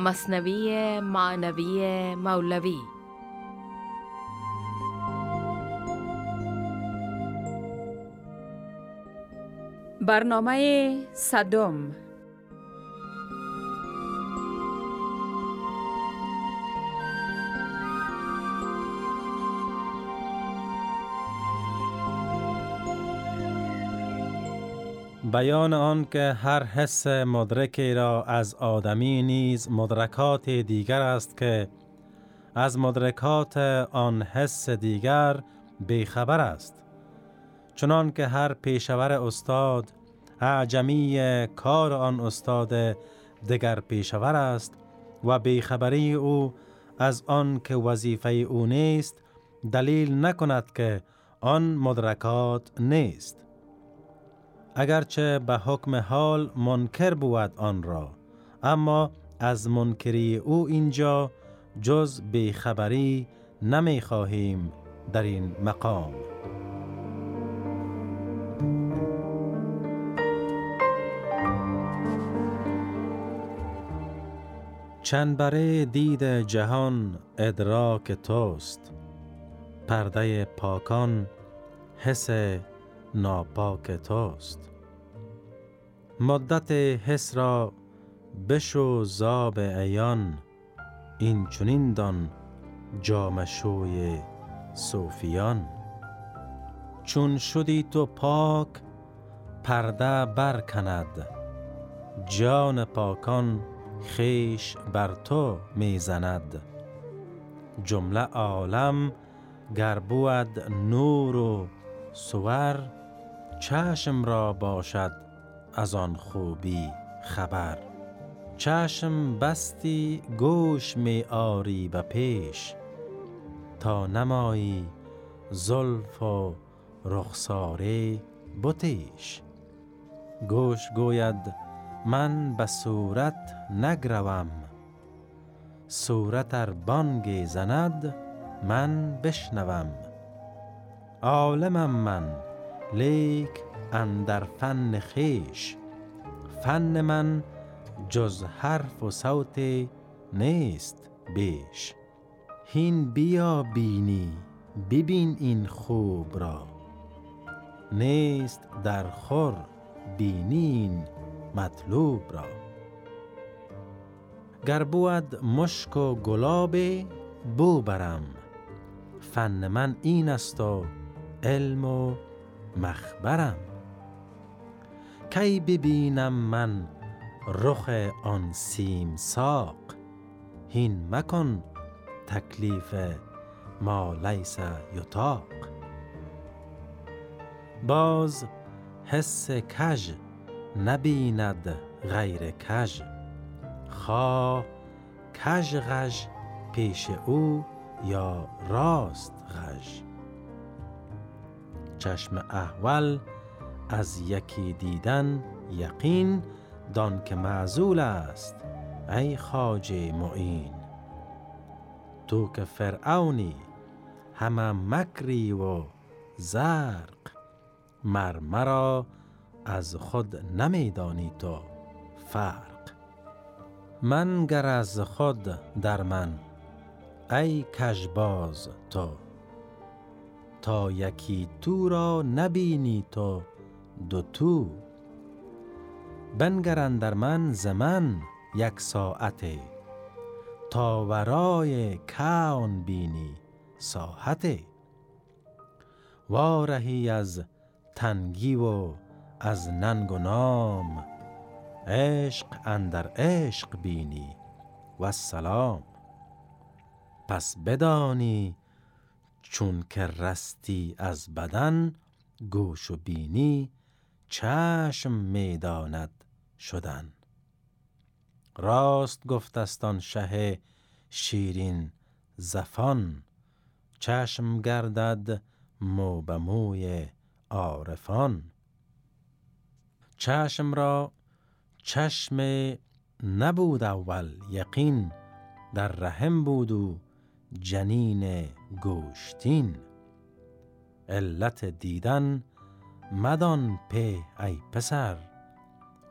مصنوی معنوی مولوی. برنامه صدم. بیان آن که هر حس مدرکی را از آدمی نیز مدرکات دیگر است که از مدرکات آن حس دیگر بیخبر است. چنان که هر پیشور استاد اعجمی کار آن استاد دگر پیشور است و بیخبری او از آن که وظیفه او نیست دلیل نکند که آن مدرکات نیست. اگرچه به حکم حال منکر بود آن را اما از منکری او اینجا جز بیخبری نمی خواهیم در این مقام. چنبره دید جهان ادراک توست پرده پاکان حس ناپاک توست. مدت حس را بشو زاب عیان این چنین دان جامشوی صوفیان. چون شدی تو پاک پرده برکند. جان پاکان خیش بر تو می‌زند. جمله عالم گر بود نور و سور چشم را باشد از آن خوبی خبر. چشم بستی گوش می آری به پیش. تا نمایی زلف و رخساره بتیش. گوش گوید من به صورت نگروم. صورت ار بانگی زند من بشنوم. عالمم من. لیک اندر فن خیش. فن من جز حرف و صوت نیست بیش. هین بیا بینی ببین این خوب را. نیست در خور بینین مطلوب را. گر بود مشک و گلاب بو برم. فن من این است و علم و مخبرم. کی ببینم من رخ آن سیم ساق؟ هین مکن تکلیف ما لیس یطاق. باز حس کژ نبیند غیر کژ. خواه کژ غژ پیش او یا راست غژ. چشم احول از یکی دیدن یقین دان که معزول است ای خواجه معین. تو که فرعونی همه مکری و زرق مرمرا از خود نمیدانی تو فرق. من گر از خود در من ای کژباز تو. تا یکی تو را نبینی تو دو تو. بنگرن در من زمن یک ساعته تا ورای کون بینی ساحته وارهی از تنگی و از ننگ و نام عشق اندر عشق بینی. و سلام. پس بدانی چون که رستی از بدن گوش و بینی چشم می‌داند شدن. راست گفتستان شه شیرین زفان چشم گردد مو به موی عارفان. چشم را چشم نبود اول یقین در رحم بود و جنین گوشتین. علت دیدن مدان پی ای پسر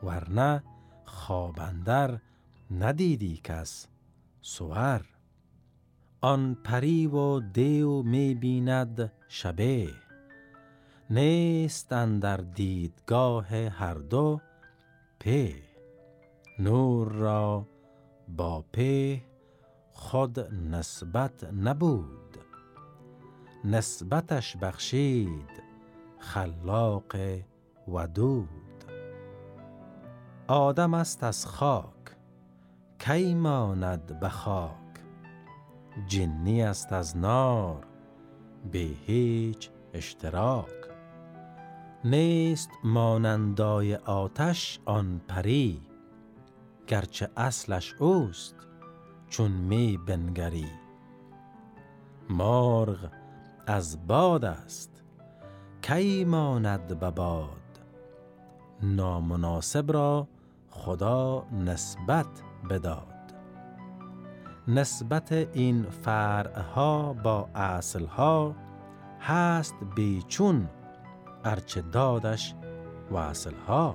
ورنه خوابندر ندیدی کس سور آن پری و دیو می بیند شبه نیست در دیدگاه هر دو په نور را با په خود نسبت نبود. نسبتش بخشید خلاق ودود. آدم است از خاک کی ماند به خاک؟ جنی است از نار به هیچ اشتراک. نیست مانندای آتش آن پری گرچه اصلش اوست. چون می بنگری. مرغ از باد است کی ماند به باد؟ نامناسب را خدا نسبت بداد. نسبت این فرعها با اصلها هست بیچون ارچه دادش و اصلها.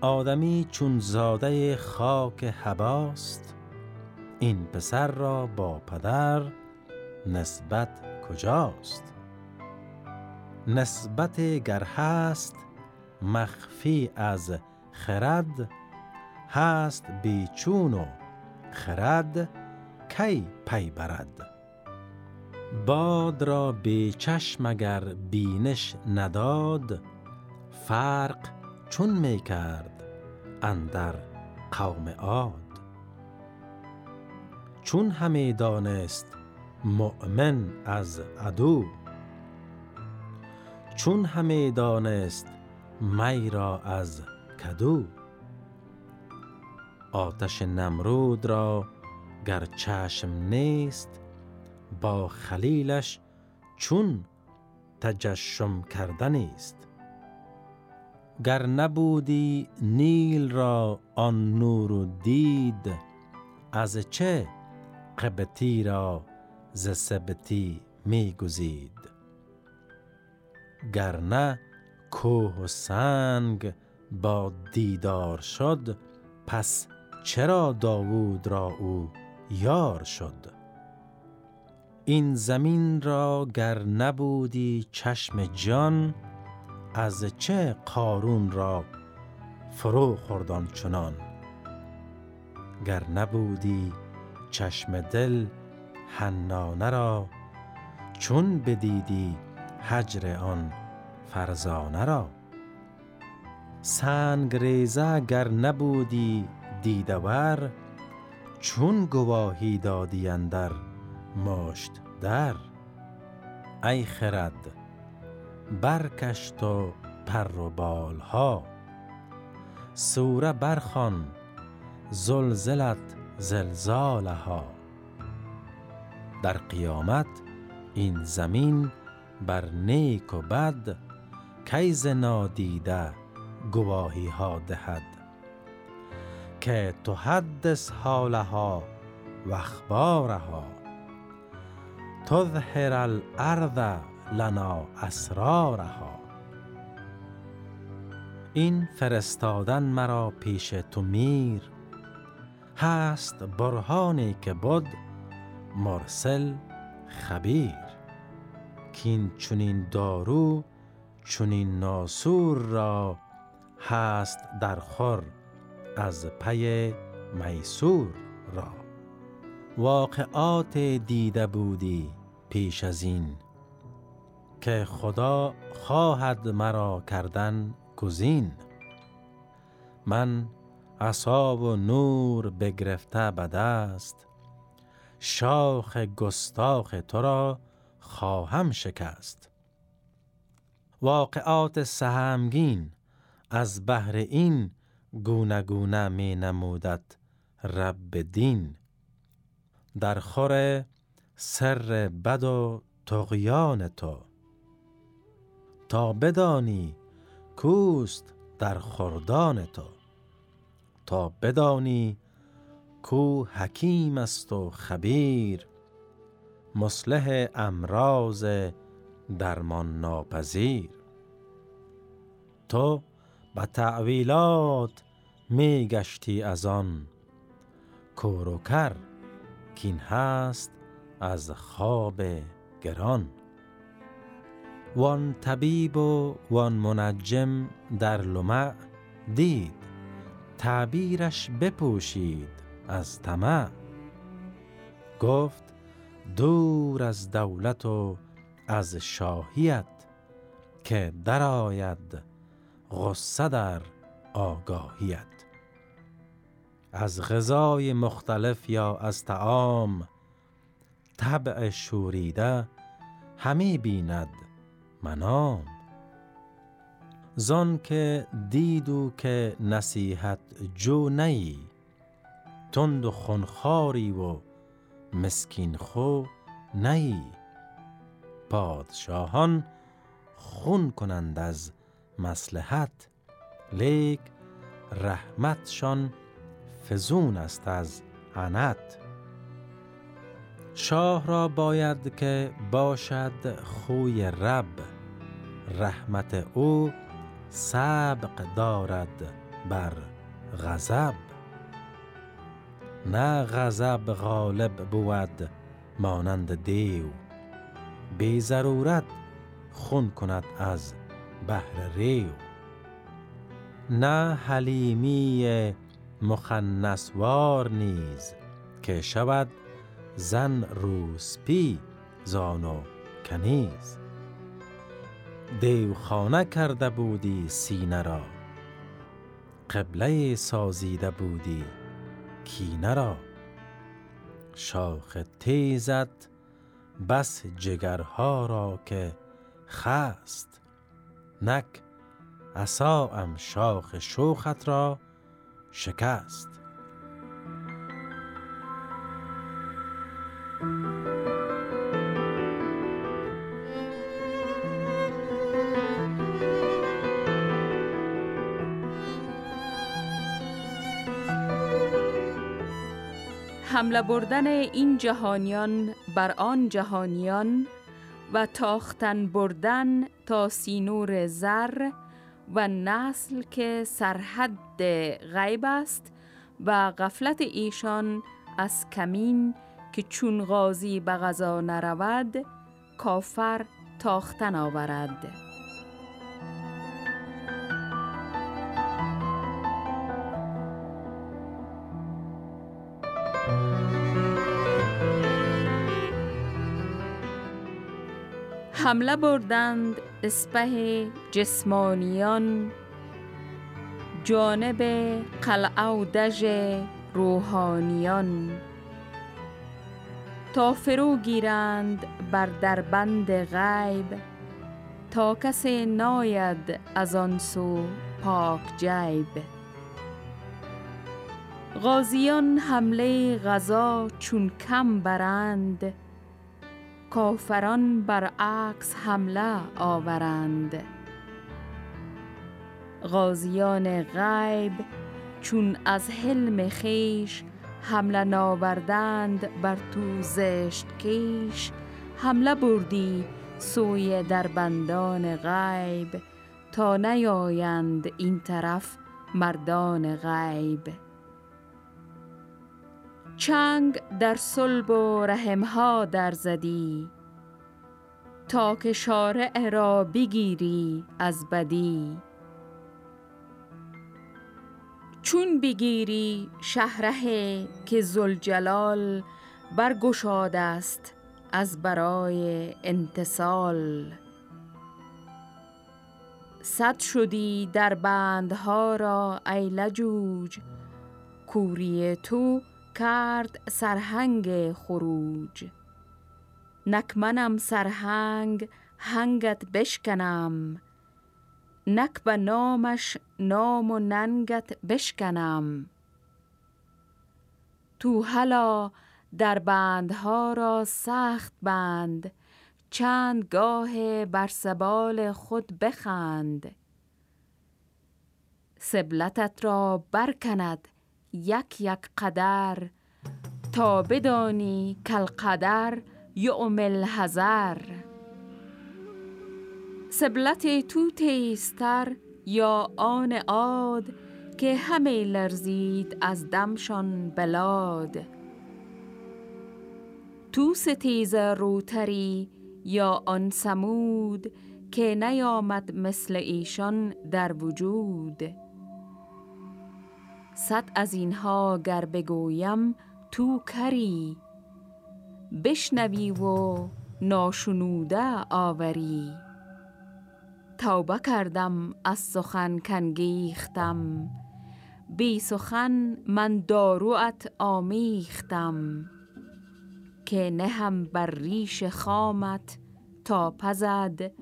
آدمی چون زاده خاک هباست این پسر را با پدر نسبت کجاست؟ نسبت گر هست مخفی از خرد هست بیچون و خرد کی پی برد؟ باد را به چشم اگر بینش نداد فرق چون می کرد اندر قوم عاد؟ چون همه دانست مؤمن از عدو. چون همه دانست می را از کدو. آتش نمرود را گر چشم نیست با خلیلش چون تجشم کردن است گر نبودی نیل را آن نور و دید از چه قبطی را ز سبتی می گزید. گر نه کوه و سنگ با دیدار شد پس چرا داوود را او یار شد؟ این زمین را گر نبودی چشم جان از چه قارون را فرو خوردان چنان گر نبودی چشم دل حنانه را چون بدیدی حجر آن فرزانه را. سنگ ریزه گر نبودی دیدور چون گواهی دادی اندر مشت در. ای خرد برکشت و پر و بالها. سوره برخان زلزلت زلزالها. در قیامت این زمین بر نیک و بد کیز نادیده گواهی ها دهد که تحدث حالها و اخبارها. تظهر الارض لنا اسرارها. این فرستادن مرا پیش تو میر هست برهانی که بود مرسل خبیر. کین چونین دارو چونین ناسور را هست در خور از پی میسور را. واقعات دیده بودی پیش از این که خدا خواهد مرا کردن گزین. من عصا و نور بگرفته به دست شاخ گستاخ تو را خواهم شکست. واقعات سهمگین از بهر این گونه گونه می نمودد رب دین. در خور سر بد و تقیان تو. تا بدانی کوست در خردان تو. تا بدانی کو حکیم است و خبیر. مصلح امراض درمان ناپذیر. تو به تعویلات می گشتی از آن. کور کین هست از خواب گران. وان طبیب و وان منجم در لمع دید. تعبیرش بپوشید از طمع. گفت دور از دولت و از شاهیت که درآید غصه در آگاهیت. از غذای مختلف یا از تعام طبع شوریده همی بیند منام. زان که دیدو که نصیحت جو نی تند و خونخاری و مسکین خو نی. پادشاهان خون کنند از مسلحت لیک رحمتشان فزون است از عنت. شاه را باید که باشد خوی رب رحمت او سبق دارد بر غضب. نه غضب غالب بود مانند دیو. بی ضرورت خون کند از بهر ریو. نه حلیمی مخنسوار نیز که شود زن روسپی زان و کنیز. دیوخانه کرده بودی سینه را. قبله سازیده بودی کینه را. شاخ تیزت بس جگرها را که خست. نک ام شاخ شوخت را شکست. حمله بردن این جهانیان بر آن جهانیان و تاختن بردن تا سینور زر و نسل که سرحد غیب است و غفلت ایشان از کمین که چون غازی به غذا نرود کافر تاختن آورد. حمله بردند اسپه جسمانیان. جانب قلعه و دژ روحانیان. تا فرو گیرند بر دربند غیب تا کسی ناید از آن سو پاک جیب. غازیان حمله غذا چون کم برند کافران برعکس حمله آورند. غازیان غیب چون از حلم خیش حمله ناوردند بر تو زشت کیش. حمله بردی سوی دربندان غیب تا نیایند این طرف مردان غیب. چنگ در صلب و رحمها در زدی تا که شارع را بگیری از بدی. چون بگیری شهره که زلجلال برگشاد است از برای انتصال. صد شدی در بندها را ای لجوج کوری تو کرد سرهنگ خروج. نک منم سرهنگ هنگت بشکنم. نک به نامش نام و ننگت بشکنم. تو هلا در بندها را سخت بند چند گاه بر سبال خود بخند. سبلتت را برکند یک یک قدر. تا بدانی کل قدر یعم الحذر. سبلت تو تیستر یا آن عاد که همه لرزید از دمشان بلاد. تو ستیز روتری یا آن سمود که نیامد مثل ایشان در وجود. صد از اینها گر بگویم تو کری. بشنوی و ناشنوده آوری. توبه کردم از سخن کنگیختم. بی سخن من داروت آمیختم. که نهم بر ریش خامت تا پزد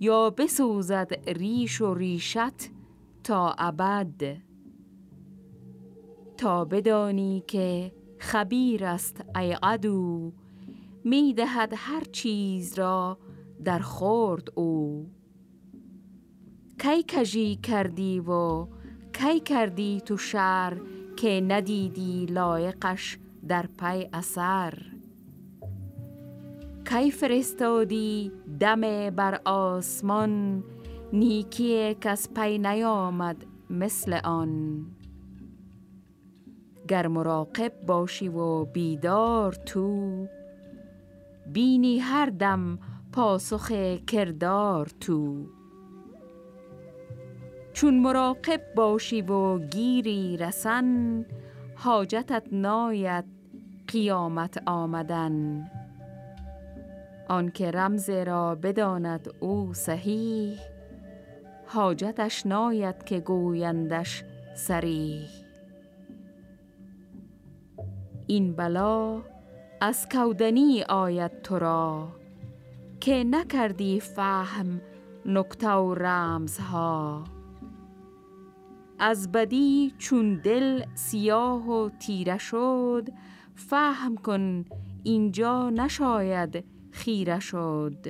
یا بسوزد ریش و ریشت تا ابد. تا بدانی که خبیر است ای عدو. می دهد هر چیز را در خورد او. کی کجی کردی و کی کردی تو شر که ندیدی لایقش در پی اثر؟ کی فرستادی دم بر آسمان؟ نیکی کس پی نیامد مثل آن. گر مراقب باشی و بیدار تو. بینی هر دم پاسخ کردار تو. چون مراقب باشی و گیری رسن حاجتت ناید قیامت آمدن. آنکه رمز را بداند او صحیح حاجتش ناید که گویندش سریح این بلا از کودنی آید تو را که نکردی فهم نکته و رمزها. از بدی چون دل سیاه و تیره شد فهم کن اینجا نشاید خیره شد.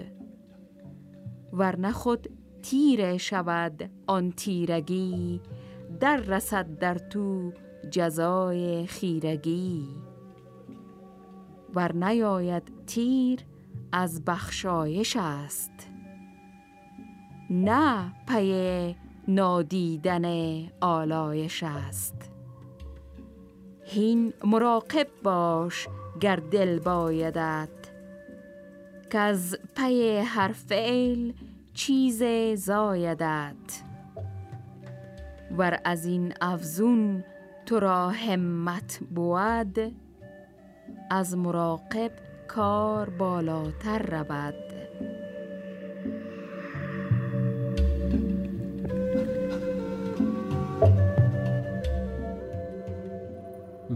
ورنه خود تیره شود آن تیرگی در رسد در تو جزای خیرگی. ور نیاید تیر از بخشایش است. نه پی نادیدن آلایش است. هین مراقب باش گر دل بایدت که از پی هر فعل چیز زایدت. ور از این افزون تو را همت بود از مراقب کار بالاتر رود.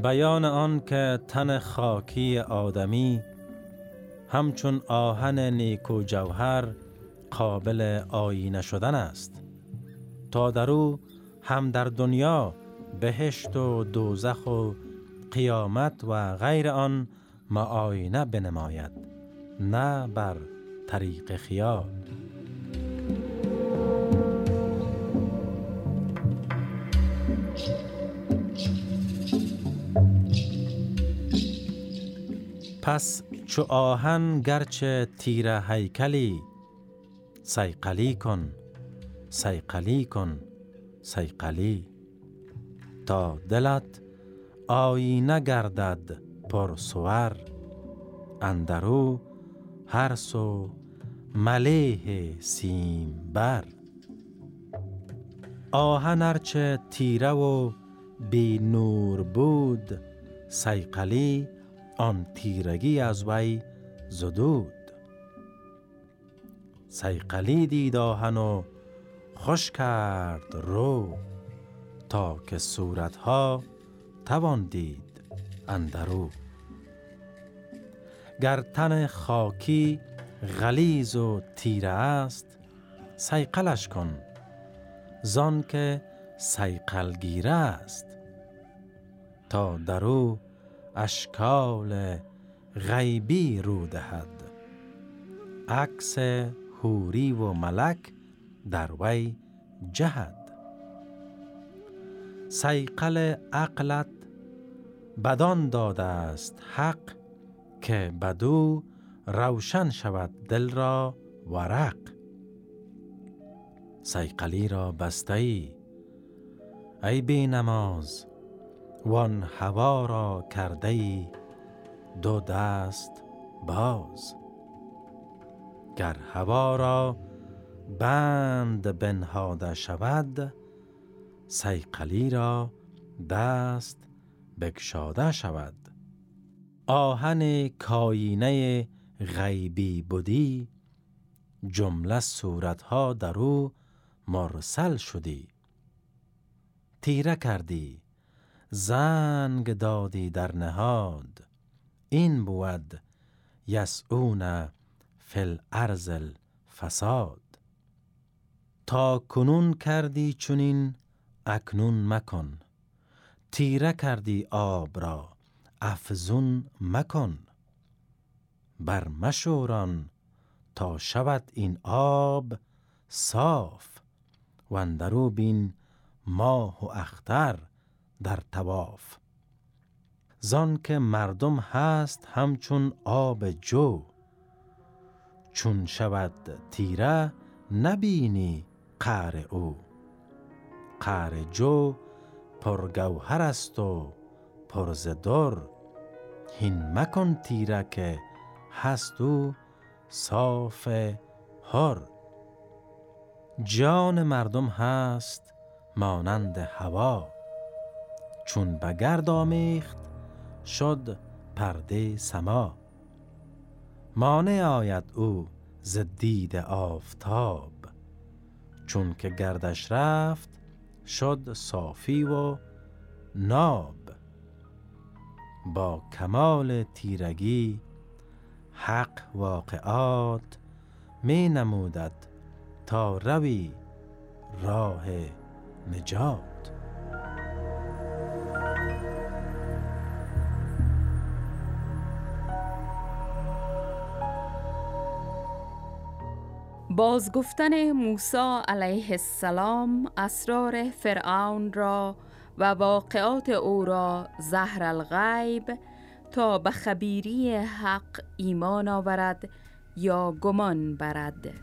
بیان آن که تن خاکی آدمی همچون آهن نیکو جوهر قابل آینه شدن است. تا در او هم در دنیا بهشت و دوزخ و قیامت و غیر آن معاینه بنماید نه بر طریق خیال. پس چو آهن گرچه تیر هیکلی سیقلی کن سیقلی کن سیقلی تا دلت آینه گردد پر سور. اندرو هر سو ملیه سیم بر. آهن ارچه تیره و بی نور بود سیقلی آن تیرگی از وی زدود. سیقلی دید آهن و خوش کرد رو تا که صورتها توان دید اندرو. گر تن خاکی غلیز و تیره است سیقلش کن. زان که سیقلگیره است. تا درو اشکال غیبی رو دهد. عکس حوری و ملک در وی جهد. سیقل عقلت بدان داده است حق که بدو روشن شود دل را ورق. سیقلی را بسته ای بی نماز وان هوا را کرده ای دو دست باز. گر هوا را بند بنهاده شود سیقلی را دست بگشاده شود. آهن کاینه غیبی بودی جمله صورتها در او مرسل شدی. تیره کردی زنگ دادی در نهاد. این بود یسعون فی الارض الفساد. تا کنون کردی چونین اکنون مکن. تیره کردی آب را. افزون مکن. بر مشوران تا شود این آب صاف. و اندرو بین ماه و اختر در تواف زان که مردم هست همچون آب جو. چون شود تیره نبینی قعر او. قعر جو پرگوهر است و پرزدر هین مکن تیره که هست او صاف هر. جان مردم هست مانند هوا. چون بگرد آمیخت شد پرده سما. مانع آید او ز دید آفتاب. چون که گردش رفت شد صافی و ناب. با کمال تیرگی حق واقعات می نمودد تا روی راه نجات. بازگفتن موسی علیه السلام اسرار فرعون را و واقعات او را زهر الغیب تا به خبیری حق ایمان آورد یا گمان برد.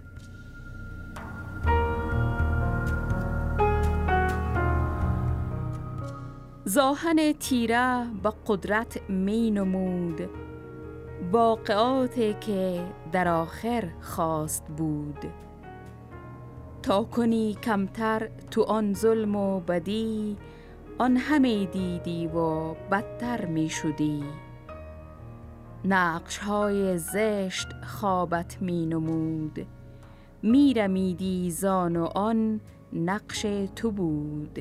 زاهن تیره به قدرت می نمود. واقعاتی که در آخر خواست بود. تا کنی کمتر تو آن ظلم و بدی آن همه دیدی و بدتر می شدی. نقش های زشت خوابت می نمود. می رمیدی زان و آن نقش تو بود.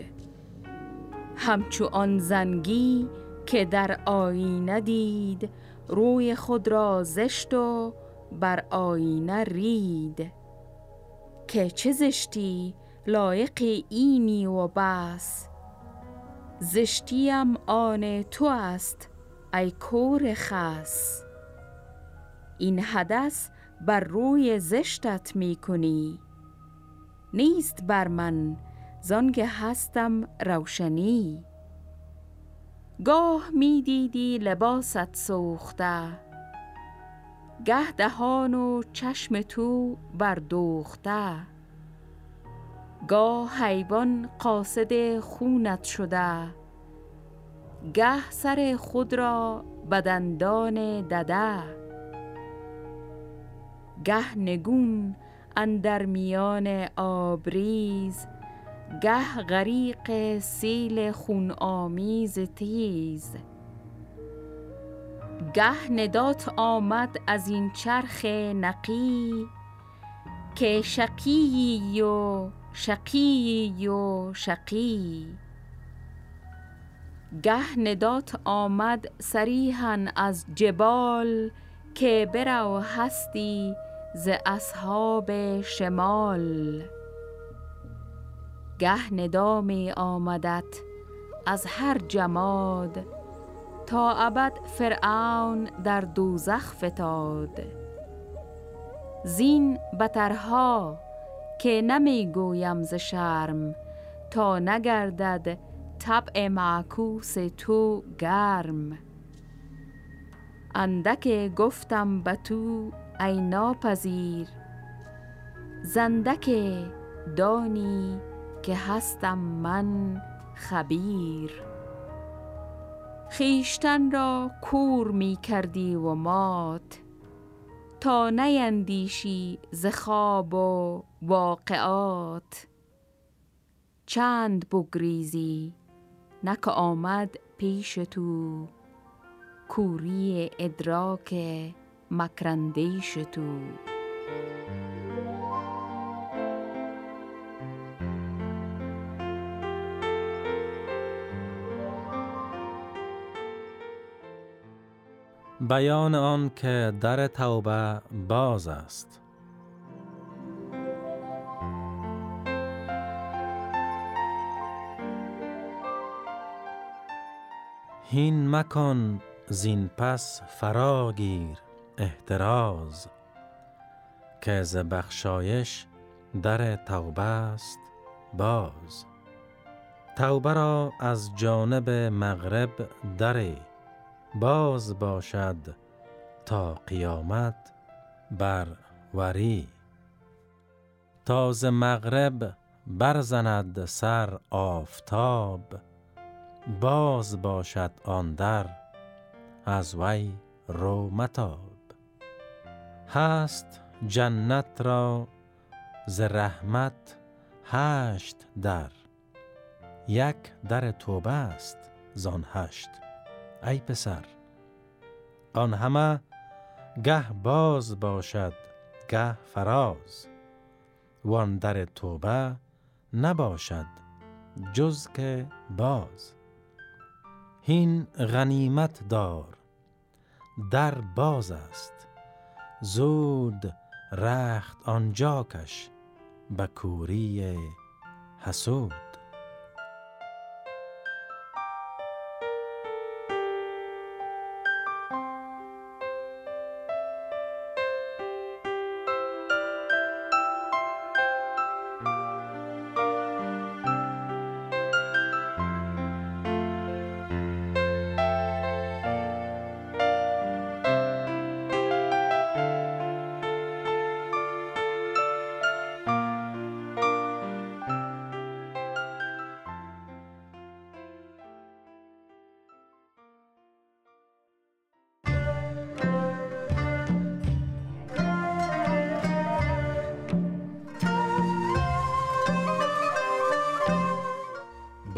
همچو آن زنگی که در آینه دید روی خود را زشت و بر آینه رید. که چه زشتی لایق اینی و بس. زشتیم آن تو است ای کور خس. این حدث بر روی زشتت می کنی. نیست بر من زانگه هستم روشنی. گاه می دیدی لباست سوخته. گه دهان و چشم تو بردوخته. گاه حیوان قاصد خونت شده. گه سر خود را بدندان دده. گه نگون اندر میان آبریز. گه غریق سیل خون آمیز تیز. گه ندات آمد از این چرخ نقی که شقی و شقی و شقی. گه ندات آمد سریحا از جبال که برو هستی ز اصحاب شمال. گه ندامی آمدت از هر جماد تا ابد فرعون در دوزخ فتاد. زین بترها که نمی گویم ز شرم تا نگردد طبع معکوس تو گرم. اندک گفتم به تو ای ناپذیر زندک دانی که هستم من خبیر. خیشتن را کور می کردی و مات تا نیندیشی ز خواب و واقعات. چند بگریزی نک آمد پیش تو. کوری ادراک مکرندیش تو بیان آن که در توبه باز است. هین مکن زین پس فراگیر احتراز که ز بخشایش در توبه است باز. توبه را از جانب مغرب دری. باز باشد تا قیامت بر وری. تاز مغرب برزند سر آفتاب باز باشد آن در از وی رو متاب. هست جنت را ز رحمت هشت در یک در توبه است زان هشت. ای پسر آن همه گه باز باشد گه فراز. وان در توبه نباشد جز که باز. هین غنیمت دار در باز است. زود رخت آنجا کش به کوری حسود.